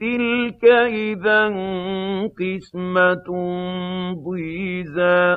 تِلْكَ إِذًا قِسْمَةٌ ضِيزَىٰ